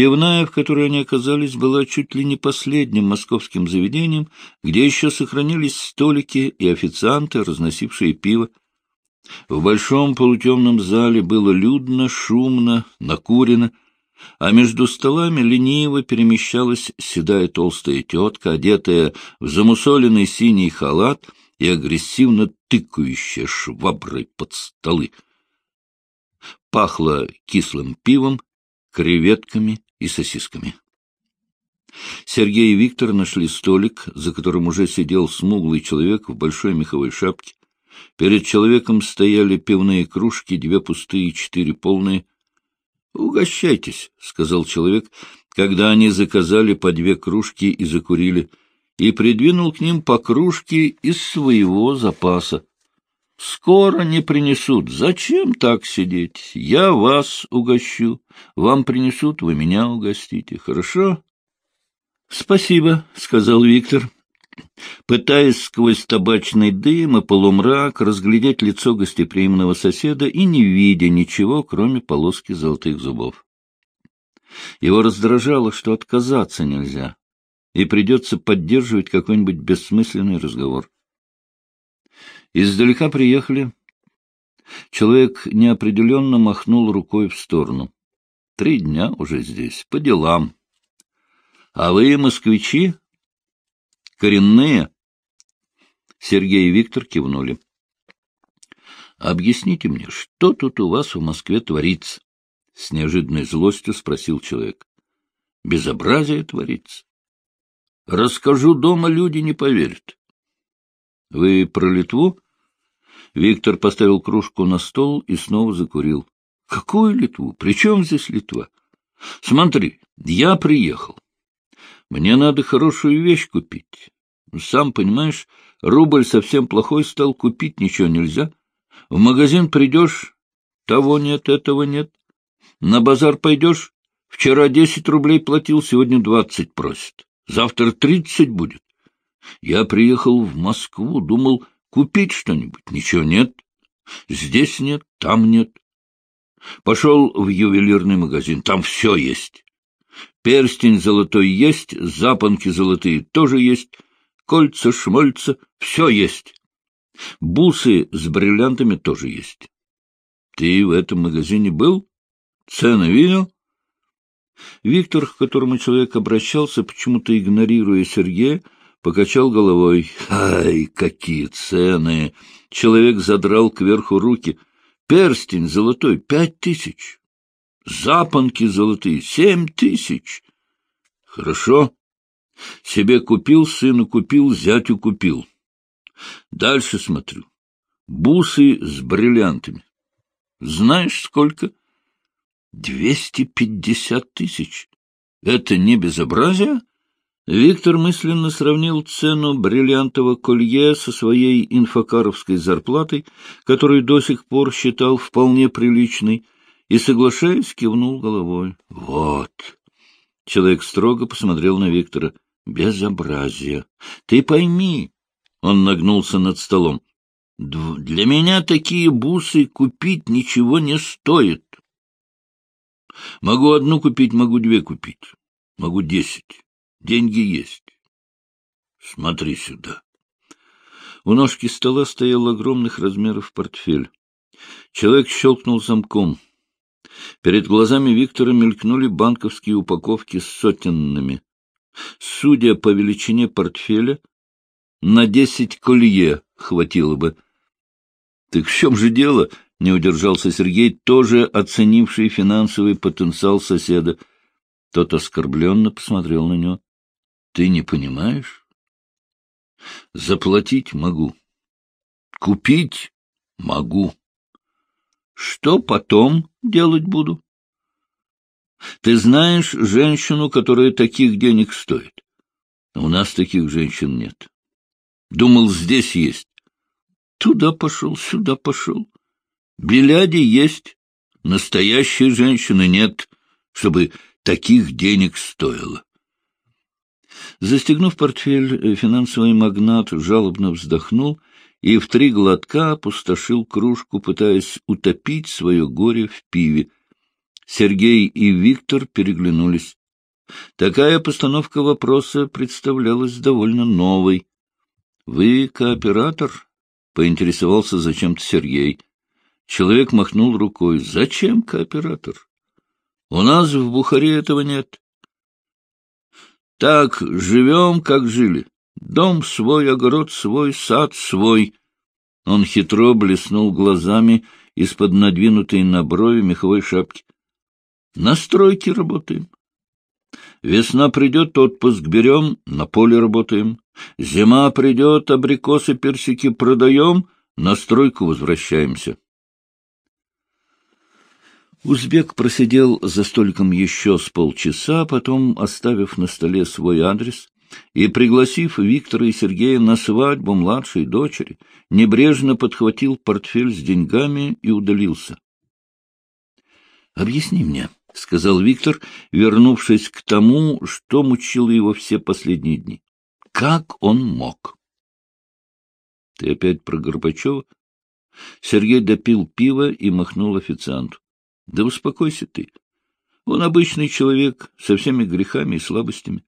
Пивная, в которой они оказались, была чуть ли не последним московским заведением, где еще сохранились столики и официанты, разносившие пиво. В большом полутемном зале было людно, шумно, накурено, а между столами лениво перемещалась седая толстая тетка, одетая в замусоленный синий халат и агрессивно тыкающая шваброй под столы. Пахло кислым пивом, креветками и сосисками. Сергей и Виктор нашли столик, за которым уже сидел смуглый человек в большой меховой шапке. Перед человеком стояли пивные кружки, две пустые и четыре полные. — Угощайтесь, — сказал человек, когда они заказали по две кружки и закурили, и придвинул к ним по кружке из своего запаса. Скоро не принесут. Зачем так сидеть? Я вас угощу. Вам принесут, вы меня угостите. Хорошо? — Спасибо, — сказал Виктор, пытаясь сквозь табачный дым и полумрак разглядеть лицо гостеприимного соседа и не видя ничего, кроме полоски золотых зубов. Его раздражало, что отказаться нельзя, и придется поддерживать какой-нибудь бессмысленный разговор. Издалека приехали. Человек неопределенно махнул рукой в сторону. Три дня уже здесь, по делам. А вы, москвичи? Коренные? Сергей и Виктор кивнули. Объясните мне, что тут у вас в Москве творится? С неожиданной злостью спросил человек. Безобразие творится. Расскажу дома, люди не поверят. — Вы про Литву? Виктор поставил кружку на стол и снова закурил. — Какую Литву? При чем здесь Литва? — Смотри, я приехал. Мне надо хорошую вещь купить. Сам понимаешь, рубль совсем плохой стал, купить ничего нельзя. В магазин придешь, того нет, этого нет. На базар пойдешь, вчера десять рублей платил, сегодня двадцать просит. Завтра тридцать будет. Я приехал в Москву, думал купить что-нибудь. Ничего нет. Здесь нет, там нет. Пошел в ювелирный магазин, там все есть. Перстень золотой есть, запонки золотые тоже есть, кольца, шмольца, все есть. Бусы с бриллиантами тоже есть. Ты в этом магазине был? Цены видел? Виктор, к которому человек обращался, почему-то игнорируя Сергея, покачал головой. Ай, какие цены! Человек задрал кверху руки. Перстень золотой — пять тысяч. Запонки золотые — семь тысяч. Хорошо. Себе купил, сыну купил, зятю купил. Дальше смотрю. Бусы с бриллиантами. Знаешь, сколько? Двести пятьдесят тысяч. Это не безобразие? Виктор мысленно сравнил цену бриллиантового колье со своей инфокаровской зарплатой, которую до сих пор считал вполне приличной, и, соглашаясь, кивнул головой. — Вот. Человек строго посмотрел на Виктора. — Безобразие. Ты пойми. Он нагнулся над столом. — Для меня такие бусы купить ничего не стоит. Могу одну купить, могу две купить, могу десять. Деньги есть. Смотри сюда. У ножки стола стоял огромных размеров портфель. Человек щелкнул замком. Перед глазами Виктора мелькнули банковские упаковки с сотенными. Судя по величине портфеля, на десять колье хватило бы. — Так в чем же дело? — не удержался Сергей, тоже оценивший финансовый потенциал соседа. Тот оскорбленно посмотрел на него. Ты не понимаешь? Заплатить могу. Купить могу. Что потом делать буду? Ты знаешь женщину, которая таких денег стоит? У нас таких женщин нет. Думал, здесь есть. Туда пошел, сюда пошел. Беляди есть, настоящей женщины нет, чтобы таких денег стоило. Застегнув портфель, э, финансовый магнат жалобно вздохнул и в три глотка опустошил кружку, пытаясь утопить свое горе в пиве. Сергей и Виктор переглянулись. Такая постановка вопроса представлялась довольно новой. — Вы кооператор? — поинтересовался зачем-то Сергей. Человек махнул рукой. — Зачем кооператор? У нас в Бухаре этого нет. Так живем, как жили. Дом свой, огород свой, сад свой. Он хитро блеснул глазами из-под надвинутой на брови меховой шапки. На стройке работаем. Весна придет, отпуск берем, на поле работаем. Зима придет, абрикосы, персики продаем, на стройку возвращаемся. Узбек просидел за столиком еще с полчаса, потом, оставив на столе свой адрес и пригласив Виктора и Сергея на свадьбу младшей дочери, небрежно подхватил портфель с деньгами и удалился. — Объясни мне, — сказал Виктор, вернувшись к тому, что мучило его все последние дни. — Как он мог? — Ты опять про Горбачева? Сергей допил пиво и махнул официанту. Да успокойся ты. Он обычный человек со всеми грехами и слабостями.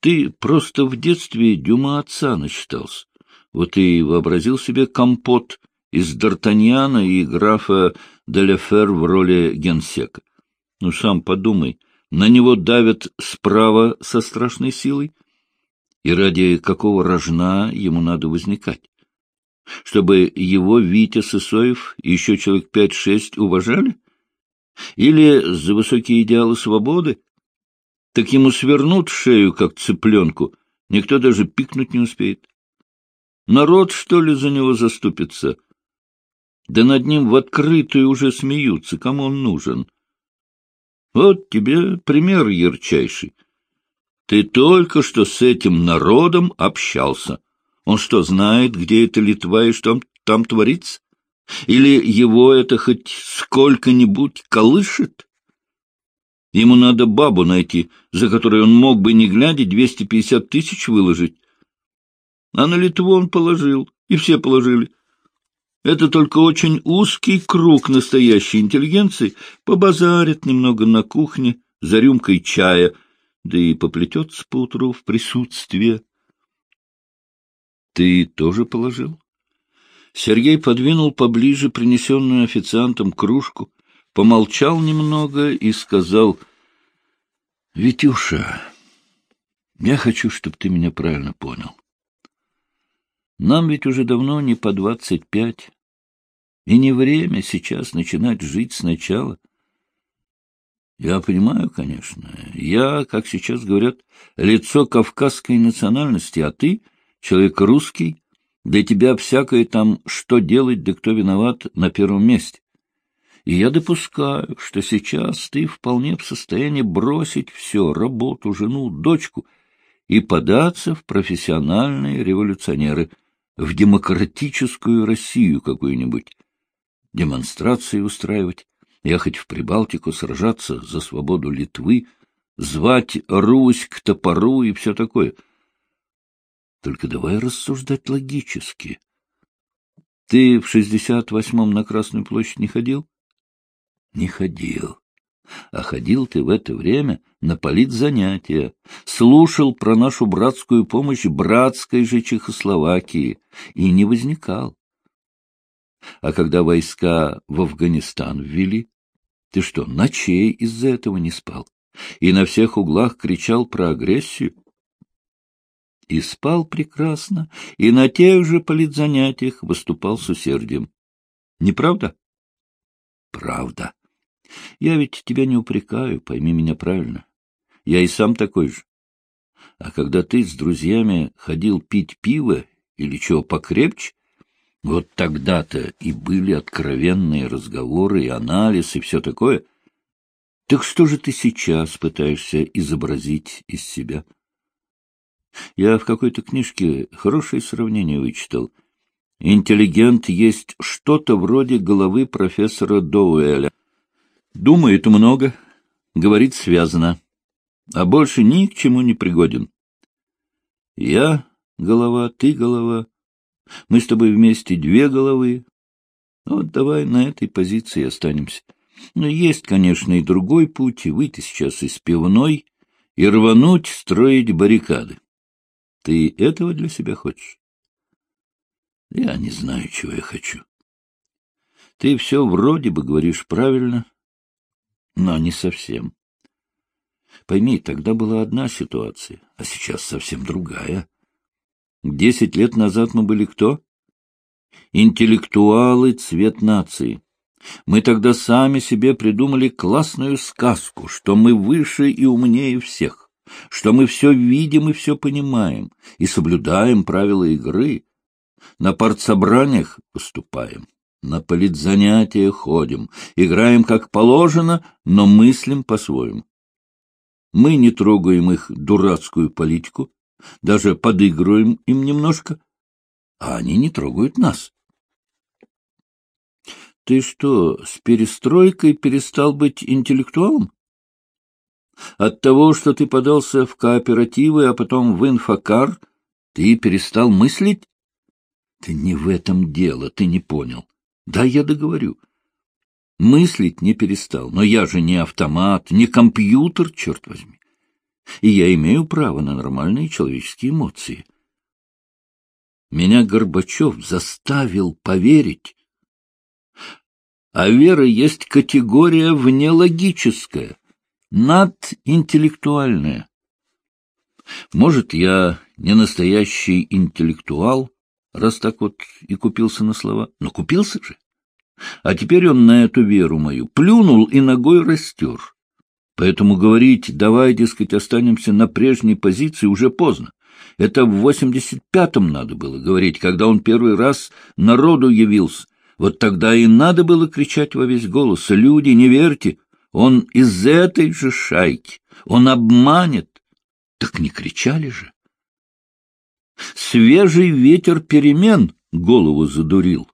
Ты просто в детстве Дюма отца насчитался. Вот и вообразил себе компот из Д'Артаньяна и графа Деляфер в роли генсека. Ну, сам подумай, на него давят справа со страшной силой, и ради какого рожна ему надо возникать? Чтобы его Витя Сысоев и еще человек пять-шесть уважали? Или за высокие идеалы свободы? Так ему свернут шею, как цыпленку, никто даже пикнуть не успеет. Народ, что ли, за него заступится? Да над ним в открытую уже смеются, кому он нужен. Вот тебе пример ярчайший. Ты только что с этим народом общался. Он что, знает, где эта Литва и что там творится? Или его это хоть сколько-нибудь колышет? Ему надо бабу найти, за которой он мог бы, не глядя, двести пятьдесят тысяч выложить. А на Литву он положил, и все положили. Это только очень узкий круг настоящей интеллигенции побазарит немного на кухне за рюмкой чая, да и поплетется поутру в присутствии ты тоже положил? Сергей подвинул поближе принесенную официантом кружку, помолчал немного и сказал, — Витюша, я хочу, чтобы ты меня правильно понял. Нам ведь уже давно не по двадцать пять, и не время сейчас начинать жить сначала. Я понимаю, конечно, я, как сейчас говорят, лицо кавказской национальности, а ты — Человек русский, для тебя всякое там «что делать, да кто виноват» на первом месте. И я допускаю, что сейчас ты вполне в состоянии бросить все — работу, жену, дочку — и податься в профессиональные революционеры, в демократическую Россию какую-нибудь, демонстрации устраивать, ехать в Прибалтику, сражаться за свободу Литвы, звать Русь к топору и все такое — только давай рассуждать логически. Ты в шестьдесят восьмом на Красную площадь не ходил? Не ходил. А ходил ты в это время на политзанятия, слушал про нашу братскую помощь братской же Чехословакии и не возникал. А когда войска в Афганистан ввели, ты что, ночей из-за этого не спал? И на всех углах кричал про агрессию? И спал прекрасно, и на тех же политзанятиях выступал с усердием. Неправда? Правда. Я ведь тебя не упрекаю, пойми меня правильно. Я и сам такой же. А когда ты с друзьями ходил пить пиво или чего покрепче, вот тогда-то и были откровенные разговоры и анализ и все такое. Так что же ты сейчас пытаешься изобразить из себя? — я в какой-то книжке хорошее сравнение вычитал. Интеллигент есть что-то вроде головы профессора Доуэля. Думает много, говорит связано, а больше ни к чему не пригоден. Я голова, ты голова, мы с тобой вместе две головы. Вот давай на этой позиции останемся. Но есть, конечно, и другой путь — выйти сейчас из пивной и рвануть строить баррикады. Ты этого для себя хочешь? Я не знаю, чего я хочу. Ты все вроде бы говоришь правильно, но не совсем. Пойми, тогда была одна ситуация, а сейчас совсем другая. Десять лет назад мы были кто? Интеллектуалы цвет нации. Мы тогда сами себе придумали классную сказку, что мы выше и умнее всех, что мы все видим и все понимаем, и соблюдаем правила игры. На партсобраниях выступаем, на политзанятия ходим, играем как положено, но мыслим по-своему. Мы не трогаем их дурацкую политику, даже подыгрываем им немножко, а они не трогают нас. Ты что, с перестройкой перестал быть интеллектуалом? От того, что ты подался в кооперативы, а потом в инфокар, ты перестал мыслить? Ты не в этом дело, ты не понял. Да, я договорю. Мыслить не перестал, но я же не автомат, не компьютер, черт возьми. И я имею право на нормальные человеческие эмоции. Меня Горбачев заставил поверить, а вера есть категория внелогическая, надинтеллектуальная. Может, я не настоящий интеллектуал, раз так вот и купился на слова, но купился же. А теперь он на эту веру мою плюнул и ногой растер. Поэтому говорить, давай, дескать, останемся на прежней позиции, уже поздно. Это в восемьдесят пятом надо было говорить, когда он первый раз народу явился, вот тогда и надо было кричать во весь голос. Люди, не верьте, он из этой же шайки, он обманет. Так не кричали же. Свежий ветер перемен голову задурил.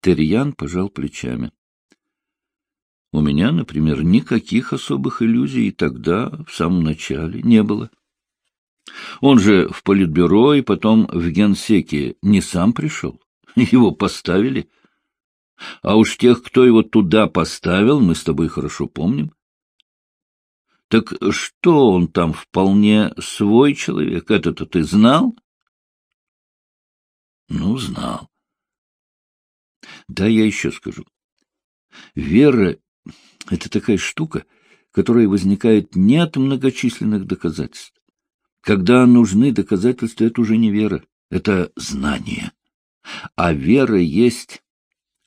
Терьян пожал плечами. У меня, например, никаких особых иллюзий тогда, в самом начале, не было. Он же в политбюро и потом в генсеке не сам пришел. Его поставили. А уж тех, кто его туда поставил, мы с тобой хорошо помним. Так что он там вполне свой человек? Это-то ты знал? Ну, знал. Да, я еще скажу. Вера — это такая штука, которая возникает не от многочисленных доказательств. Когда нужны доказательства, это уже не вера, это знание. А вера есть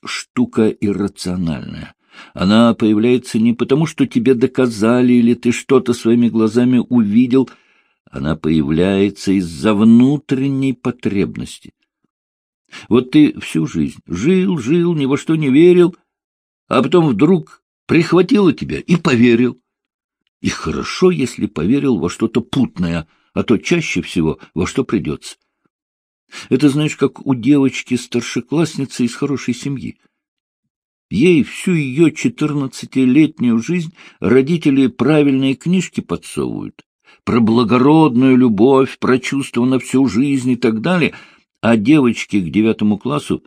штука иррациональная. Она появляется не потому, что тебе доказали или ты что-то своими глазами увидел, она появляется из-за внутренней потребности. Вот ты всю жизнь жил, жил, ни во что не верил, а потом вдруг прихватило тебя и поверил. И хорошо, если поверил во что-то путное, а то чаще всего во что придется. Это, знаешь, как у девочки-старшеклассницы из хорошей семьи. Ей всю ее четырнадцатилетнюю жизнь родители правильные книжки подсовывают. Про благородную любовь, про чувство на всю жизнь и так далее. А девочке к девятому классу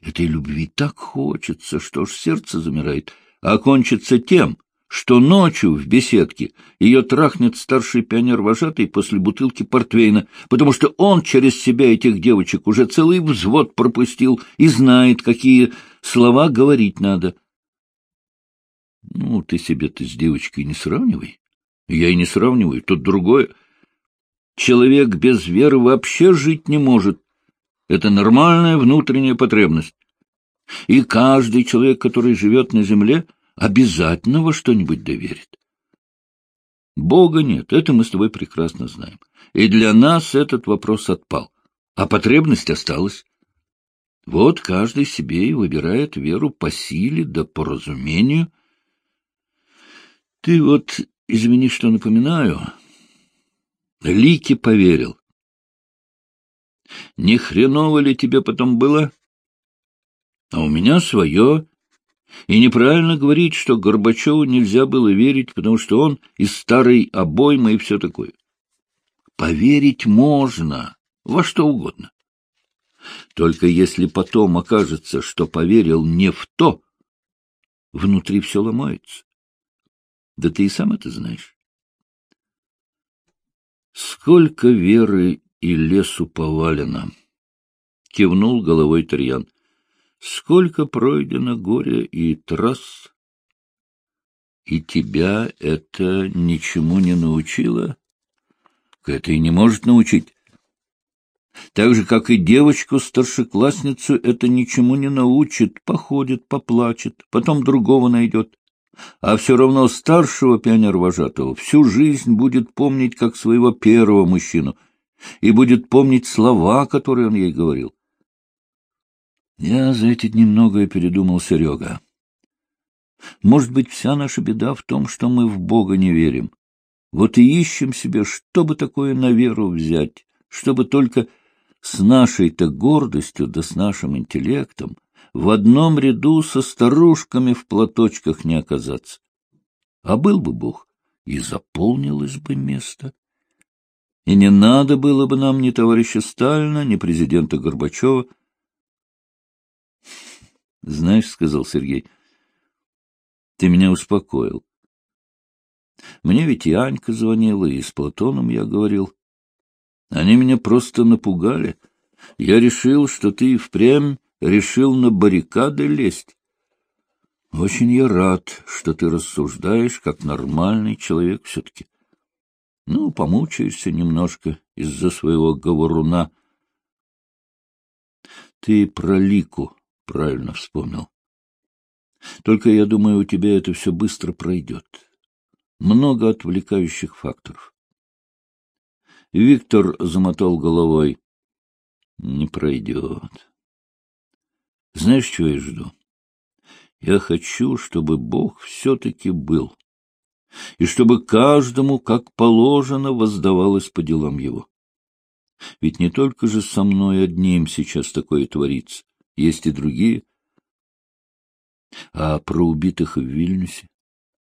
этой любви так хочется, что ж сердце замирает, а кончится тем, что ночью в беседке ее трахнет старший пионер-вожатый после бутылки портвейна, потому что он через себя этих девочек уже целый взвод пропустил и знает, какие слова говорить надо. Ну, ты себе-то с девочкой не сравнивай. Я и не сравниваю, тут другое. Человек без веры вообще жить не может. Это нормальная внутренняя потребность. И каждый человек, который живет на земле — обязательно во что-нибудь доверит. Бога нет, это мы с тобой прекрасно знаем. И для нас этот вопрос отпал, а потребность осталась. Вот каждый себе и выбирает веру по силе да по разумению. Ты вот, извини, что напоминаю, Лике поверил. Не хреново ли тебе потом было? А у меня свое и неправильно говорить, что Горбачеву нельзя было верить, потому что он из старой обоймы и все такое. Поверить можно во что угодно. Только если потом окажется, что поверил не в то, внутри все ломается. Да ты и сам это знаешь. Сколько веры и лесу повалено! — кивнул головой Тарьян. — Сколько пройдено горя и трасс! И тебя это ничему не научило? Это и не может научить. Так же, как и девочку-старшеклассницу, это ничему не научит, походит, поплачет, потом другого найдет. А все равно старшего пионер-вожатого всю жизнь будет помнить как своего первого мужчину и будет помнить слова, которые он ей говорил. Я за эти дни многое передумал, Серега. Может быть, вся наша беда в том, что мы в Бога не верим. Вот и ищем себе, чтобы такое на веру взять, чтобы только с нашей-то гордостью да с нашим интеллектом в одном ряду со старушками в платочках не оказаться. А был бы Бог, и заполнилось бы место. И не надо было бы нам ни товарища Сталина, ни президента Горбачева. — Знаешь, — сказал Сергей, — ты меня успокоил. Мне ведь и Анька звонила, и с Платоном я говорил. Они меня просто напугали. Я решил, что ты впрямь решил на баррикады лезть. Очень я рад, что ты рассуждаешь, как нормальный человек все-таки. Ну, помучаешься немножко из-за своего говоруна. Ты про Лику правильно вспомнил. Только, я думаю, у тебя это все быстро пройдет. Много отвлекающих факторов. Виктор замотал головой. Не пройдет. Знаешь, чего я жду? Я хочу, чтобы Бог все-таки был, и чтобы каждому, как положено, воздавалось по делам его. Ведь не только же со мной одним сейчас такое творится, есть и другие. А про убитых в Вильнюсе?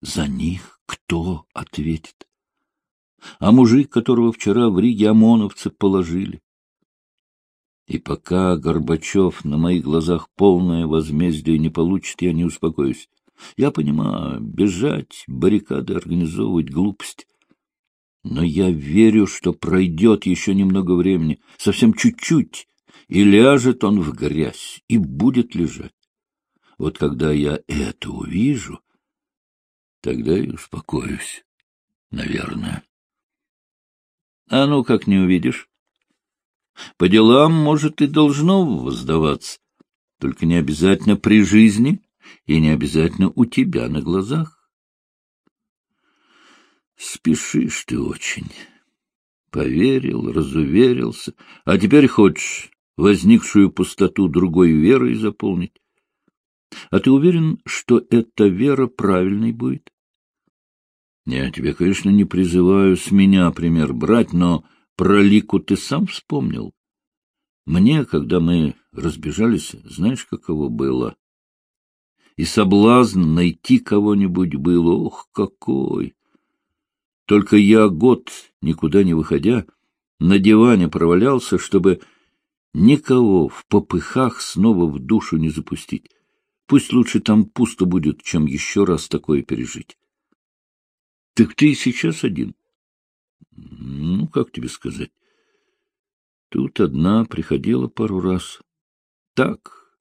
За них кто ответит? а мужик, которого вчера в Риге ОМОНовцы положили. И пока Горбачев на моих глазах полное возмездие не получит, я не успокоюсь. Я понимаю, бежать, баррикады организовывать — глупость. Но я верю, что пройдет еще немного времени, совсем чуть-чуть, и ляжет он в грязь, и будет лежать. Вот когда я это увижу, тогда и успокоюсь, наверное. А ну, как не увидишь. По делам, может, и должно воздаваться, только не обязательно при жизни и не обязательно у тебя на глазах. Спешишь ты очень. Поверил, разуверился, а теперь хочешь возникшую пустоту другой верой заполнить. А ты уверен, что эта вера правильной будет? Я тебя, конечно, не призываю с меня пример брать, но про Лику ты сам вспомнил. Мне, когда мы разбежались, знаешь, каково было? И соблазн найти кого-нибудь был, ох, какой! Только я год, никуда не выходя, на диване провалялся, чтобы никого в попыхах снова в душу не запустить. Пусть лучше там пусто будет, чем еще раз такое пережить. — Так ты и сейчас один? — Ну, как тебе сказать? Тут одна приходила пару раз. — Так,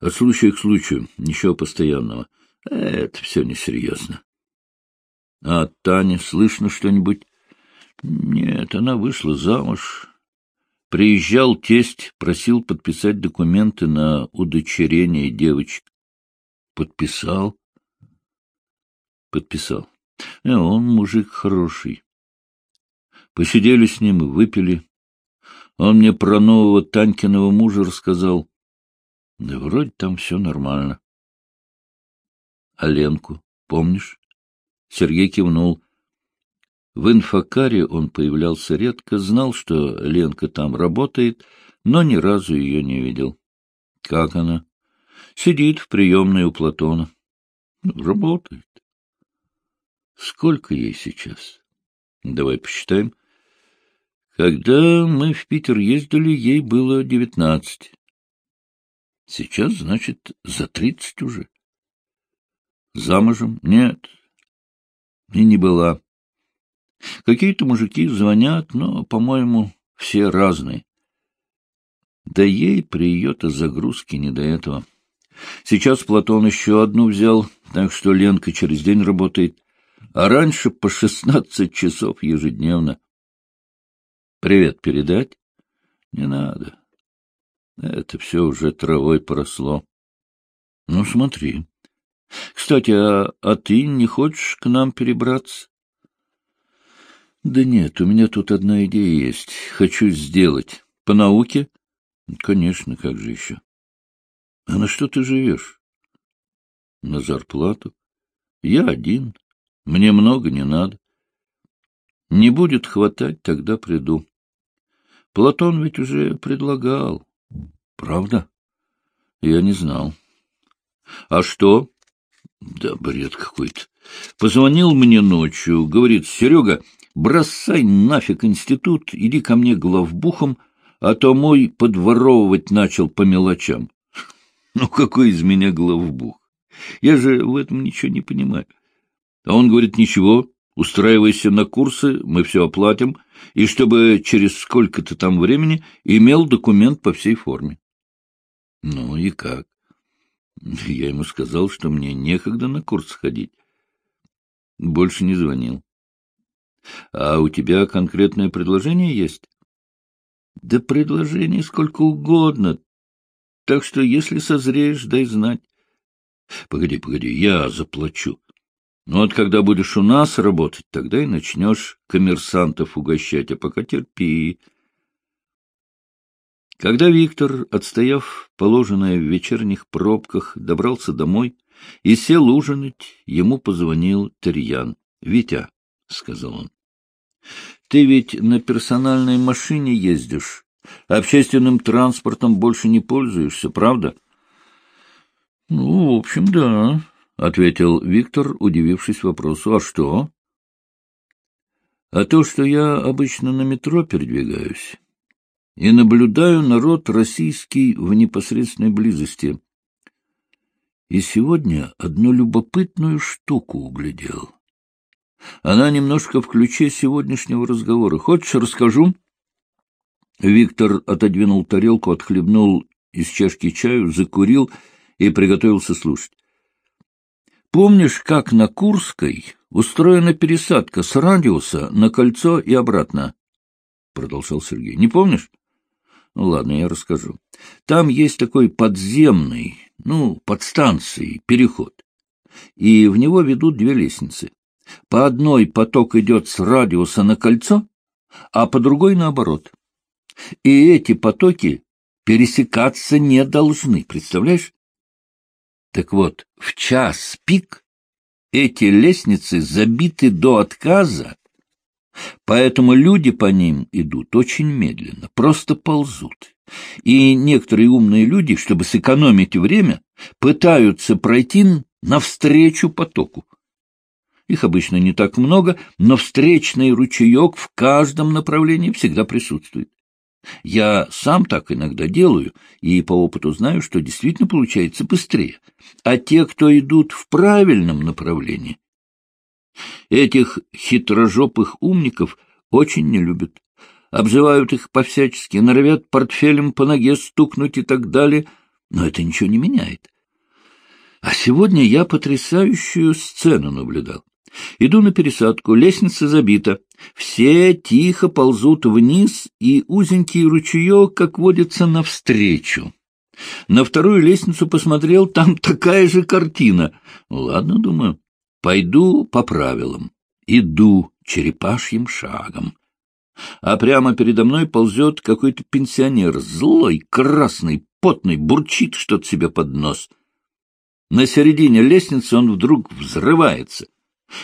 от случая к случаю, ничего постоянного. Это все несерьезно. — А от Тани слышно что-нибудь? — Нет, она вышла замуж. Приезжал тесть, просил подписать документы на удочерение девочек. — Подписал? — Подписал. Э, он мужик хороший. Посидели с ним и выпили. Он мне про нового Танькиного мужа рассказал. Да вроде там все нормально. А Ленку, помнишь? Сергей кивнул. В инфокаре он появлялся редко, знал, что Ленка там работает, но ни разу ее не видел. Как она? Сидит в приемной у Платона. Работает. Сколько ей сейчас? Давай посчитаем. Когда мы в Питер ездили, ей было девятнадцать. Сейчас, значит, за тридцать уже. Замужем? Нет. И не была. Какие-то мужики звонят, но, по-моему, все разные. Да ей при ее-то загрузке не до этого. Сейчас Платон еще одну взял, так что Ленка через день работает, а раньше по шестнадцать часов ежедневно. Привет передать? Не надо. Это все уже травой поросло. Ну, смотри. Кстати, а, а ты не хочешь к нам перебраться? Да нет, у меня тут одна идея есть. Хочу сделать. По науке? Конечно, как же еще. А на что ты живешь? На зарплату. Я один. Мне много не надо. Не будет хватать, тогда приду. Платон ведь уже предлагал. Правда? Я не знал. А что? Да бред какой-то. Позвонил мне ночью, говорит, Серега, бросай нафиг институт, иди ко мне главбухом, а то мой подворовывать начал по мелочам. Ну, какой из меня главбух? Я же в этом ничего не понимаю. А он говорит, ничего, устраивайся на курсы, мы все оплатим, и чтобы через сколько-то там времени имел документ по всей форме. Ну и как? Я ему сказал, что мне некогда на курс ходить. Больше не звонил. А у тебя конкретное предложение есть? Да предложений сколько угодно. Так что, если созреешь, дай знать. Погоди, погоди, я заплачу. Ну вот когда будешь у нас работать, тогда и начнешь коммерсантов угощать, а пока терпи. Когда Виктор, отстояв положенное в вечерних пробках, добрался домой и сел ужинать, ему позвонил Терьян. — Витя, — сказал он, — ты ведь на персональной машине ездишь, общественным транспортом больше не пользуешься, правда? — Ну, в общем, да, — ответил Виктор, удивившись вопросу. — А что? — А то, что я обычно на метро передвигаюсь и наблюдаю народ российский в непосредственной близости. И сегодня одну любопытную штуку углядел. Она немножко в ключе сегодняшнего разговора. Хочешь, расскажу? Виктор отодвинул тарелку, отхлебнул из чашки чаю, закурил и приготовился слушать. Помнишь, как на Курской устроена пересадка с радиуса на кольцо и обратно? — продолжал Сергей. — Не помнишь? Ну, ладно, я расскажу. Там есть такой подземный, ну, подстанции, переход. И в него ведут две лестницы. По одной поток идет с радиуса на кольцо, а по другой наоборот. И эти потоки пересекаться не должны, представляешь? Так вот, в час пик эти лестницы забиты до отказа Поэтому люди по ним идут очень медленно, просто ползут. И некоторые умные люди, чтобы сэкономить время, пытаются пройти навстречу потоку. Их обычно не так много, но встречный ручеек в каждом направлении всегда присутствует. Я сам так иногда делаю, и по опыту знаю, что действительно получается быстрее. А те, кто идут в правильном направлении, Этих хитрожопых умников очень не любят. Обзывают их по-всячески, норовят портфелем по ноге стукнуть и так далее, но это ничего не меняет. А сегодня я потрясающую сцену наблюдал. Иду на пересадку, лестница забита. Все тихо ползут вниз, и узенький ручеек, как водится, навстречу. На вторую лестницу посмотрел, там такая же картина. Ладно, думаю, Пойду по правилам. Иду черепашьим шагом. А прямо передо мной ползет какой-то пенсионер, злой, красный, потный, бурчит что-то себе под нос. На середине лестницы он вдруг взрывается,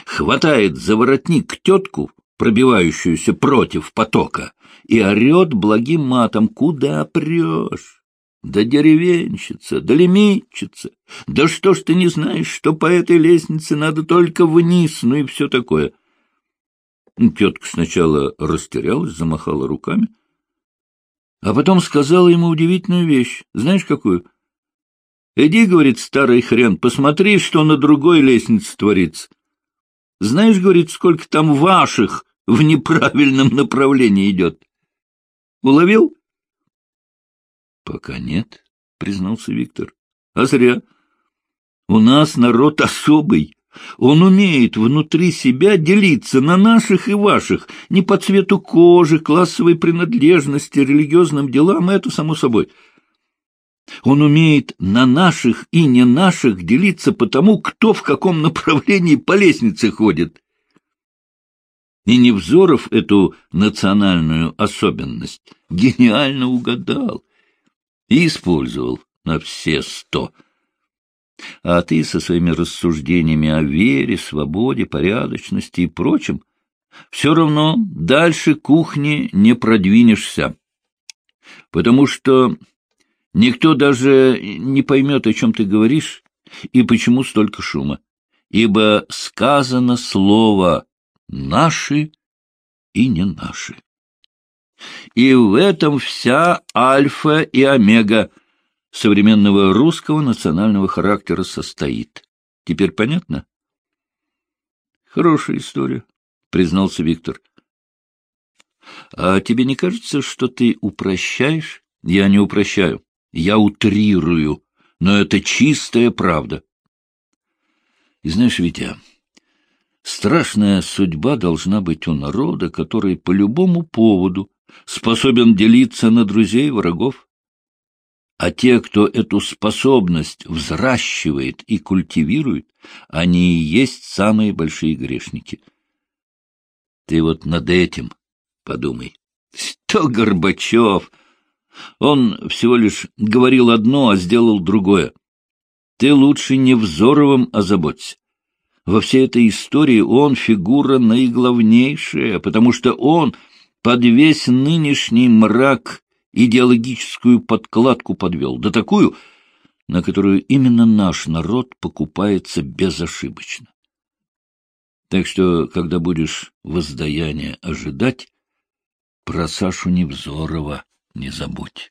хватает за воротник тетку, пробивающуюся против потока, и орет благим матом «Куда прешь?» Да деревенщица, да лимитчица, да что ж ты не знаешь, что по этой лестнице надо только вниз, ну и все такое. Тетка сначала растерялась, замахала руками, а потом сказала ему удивительную вещь. Знаешь, какую? Иди, говорит, старый хрен, посмотри, что на другой лестнице творится. Знаешь, говорит, сколько там ваших в неправильном направлении идет? Уловил? Пока нет, признался Виктор. А зря. У нас народ особый. Он умеет внутри себя делиться на наших и ваших, не по цвету кожи, классовой принадлежности, религиозным делам, это само собой. Он умеет на наших и не наших делиться потому, кто в каком направлении по лестнице ходит. И Невзоров эту национальную особенность гениально угадал и использовал на все сто. А ты со своими рассуждениями о вере, свободе, порядочности и прочем все равно дальше кухни не продвинешься, потому что никто даже не поймет, о чем ты говоришь и почему столько шума, ибо сказано слово «наши» и «не наши». И в этом вся альфа и омега современного русского национального характера состоит. Теперь понятно? Хорошая история, признался Виктор. А тебе не кажется, что ты упрощаешь? Я не упрощаю, я утрирую, но это чистая правда. И знаешь, Витя, страшная судьба должна быть у народа, который по любому поводу способен делиться на друзей и врагов. А те, кто эту способность взращивает и культивирует, они и есть самые большие грешники. Ты вот над этим подумай. Что Горбачев? Он всего лишь говорил одно, а сделал другое. Ты лучше не Взоровым озаботься. Во всей этой истории он фигура наиглавнейшая, потому что он под весь нынешний мрак идеологическую подкладку подвел, да такую, на которую именно наш народ покупается безошибочно. Так что, когда будешь воздаяние ожидать, про Сашу Невзорова не забудь.